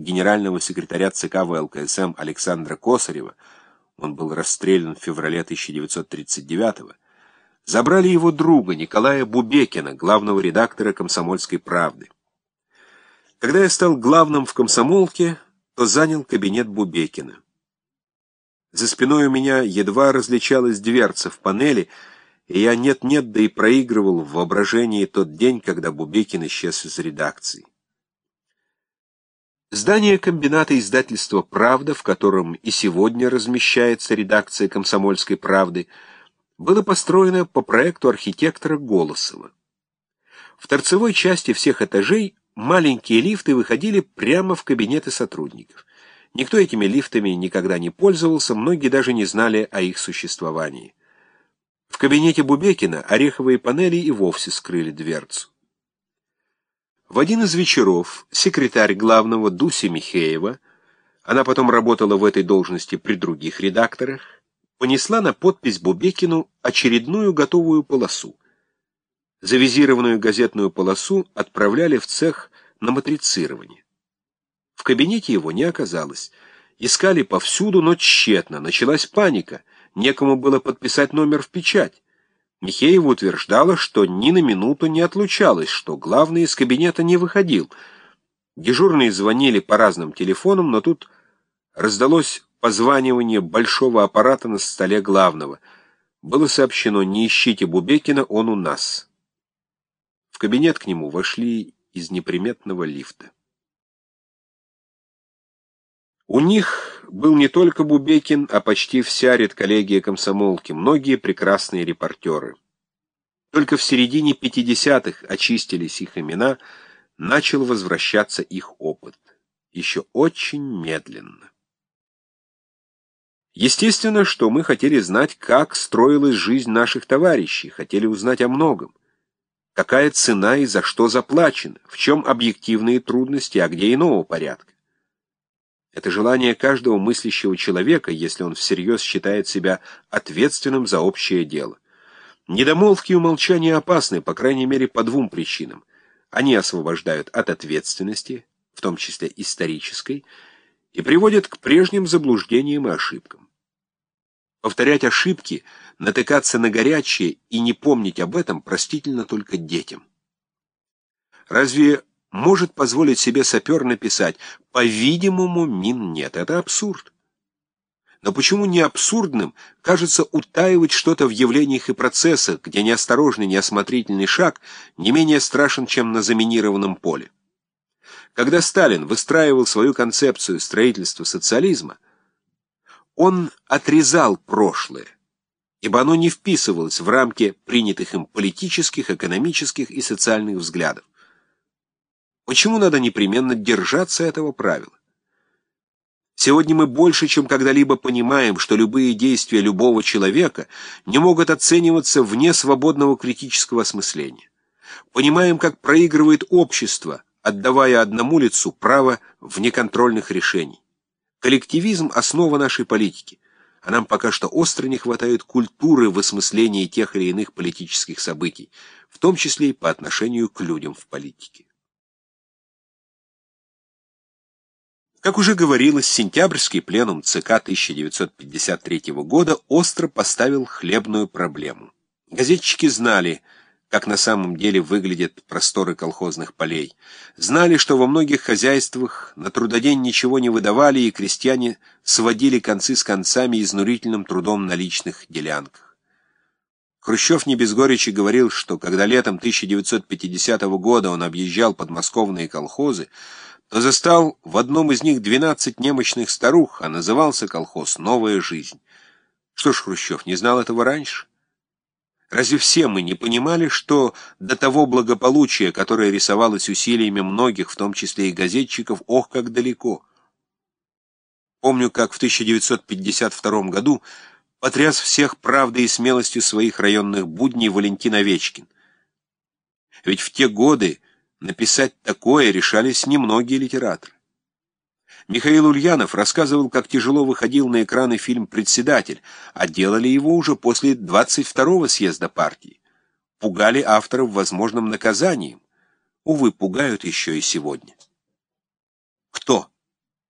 генерального секретаря ЦК ВЛКСМ Александра Косарева, он был расстрелян в феврале 1939 забрали его друга Николая Бубекина, главного редактора «Комсомольской правды». Когда я стал главным в комсомолке, то занял кабинет Бубекина. За спиной у меня едва различалась дверца в панели, и я нет-нет, да и проигрывал в воображении тот день, когда Бубекин исчез из редакции. Здание комбината издательства «Правда», в котором и сегодня размещается редакция «Комсомольской правды», было построено по проекту архитектора Голосова. В торцевой части всех этажей маленькие лифты выходили прямо в кабинеты сотрудников. Никто этими лифтами никогда не пользовался, многие даже не знали о их существовании. В кабинете Бубекина ореховые панели и вовсе скрыли дверцу. В один из вечеров секретарь главного Дуси Михеева, она потом работала в этой должности при других редакторах, понесла на подпись Бубекину очередную готовую полосу. Завизированную газетную полосу отправляли в цех на матрицирование. В кабинете его не оказалось. Искали повсюду, но тщетно. Началась паника. Некому было подписать номер в печать. Михеева утверждала, что ни на минуту не отлучалась, что главный из кабинета не выходил. Дежурные звонили по разным телефонам, но тут раздалось позванивание большого аппарата на столе главного. Было сообщено, не ищите Бубекина, он у нас. В кабинет к нему вошли из неприметного лифта. У них был не только Бубекин, а почти вся редколлегия комсомолки, многие прекрасные репортеры. Только в середине 50-х очистились их имена, начал возвращаться их опыт. Еще очень медленно. Естественно, что мы хотели знать, как строилась жизнь наших товарищей, хотели узнать о многом. Какая цена и за что заплачена, в чем объективные трудности, а где иного порядка. Это желание каждого мыслящего человека, если он всерьез считает себя ответственным за общее дело. Недомолвки и умолчания опасны, по крайней мере, по двум причинам. Они освобождают от ответственности, в том числе исторической, и приводят к прежним заблуждениям и ошибкам. Повторять ошибки, натыкаться на горячее и не помнить об этом простительно только детям. Разве может позволить себе сапер написать «по-видимому, мин нет». Это абсурд. Но почему не абсурдным кажется утаивать что-то в явлениях и процессах, где неосторожный, неосмотрительный шаг не менее страшен, чем на заминированном поле? Когда Сталин выстраивал свою концепцию строительства социализма, он отрезал прошлое, ибо оно не вписывалось в рамки принятых им политических, экономических и социальных взглядов. Почему надо непременно держаться этого правила? Сегодня мы больше, чем когда-либо понимаем, что любые действия любого человека не могут оцениваться вне свободного критического осмысления. Понимаем, как проигрывает общество, отдавая одному лицу право внеконтрольных решений. Коллективизм – основа нашей политики, а нам пока что остро не хватает культуры в осмыслении тех или иных политических событий, в том числе и по отношению к людям в политике. Как уже говорилось, сентябрьский пленум ЦК 1953 года остро поставил хлебную проблему. Газетчики знали, как на самом деле выглядят просторы колхозных полей. Знали, что во многих хозяйствах на трудодень ничего не выдавали, и крестьяне сводили концы с концами изнурительным трудом на личных делянках. Хрущев не без горечи говорил, что когда летом 1950 года он объезжал подмосковные колхозы, то застал в одном из них двенадцать немощных старух, а назывался колхоз «Новая жизнь». Что ж, Хрущев не знал этого раньше? Разве все мы не понимали, что до того благополучия, которое рисовалось усилиями многих, в том числе и газетчиков, ох, как далеко? Помню, как в 1952 году потряс всех правдой и смелостью своих районных будней Валентин Овечкин. Ведь в те годы Написать такое решались немногие литераторы. Михаил Ульянов рассказывал, как тяжело выходил на экраны фильм «Председатель», а делали его уже после 22-го съезда партии. Пугали авторов возможным наказанием. Увы, пугают еще и сегодня. Кто?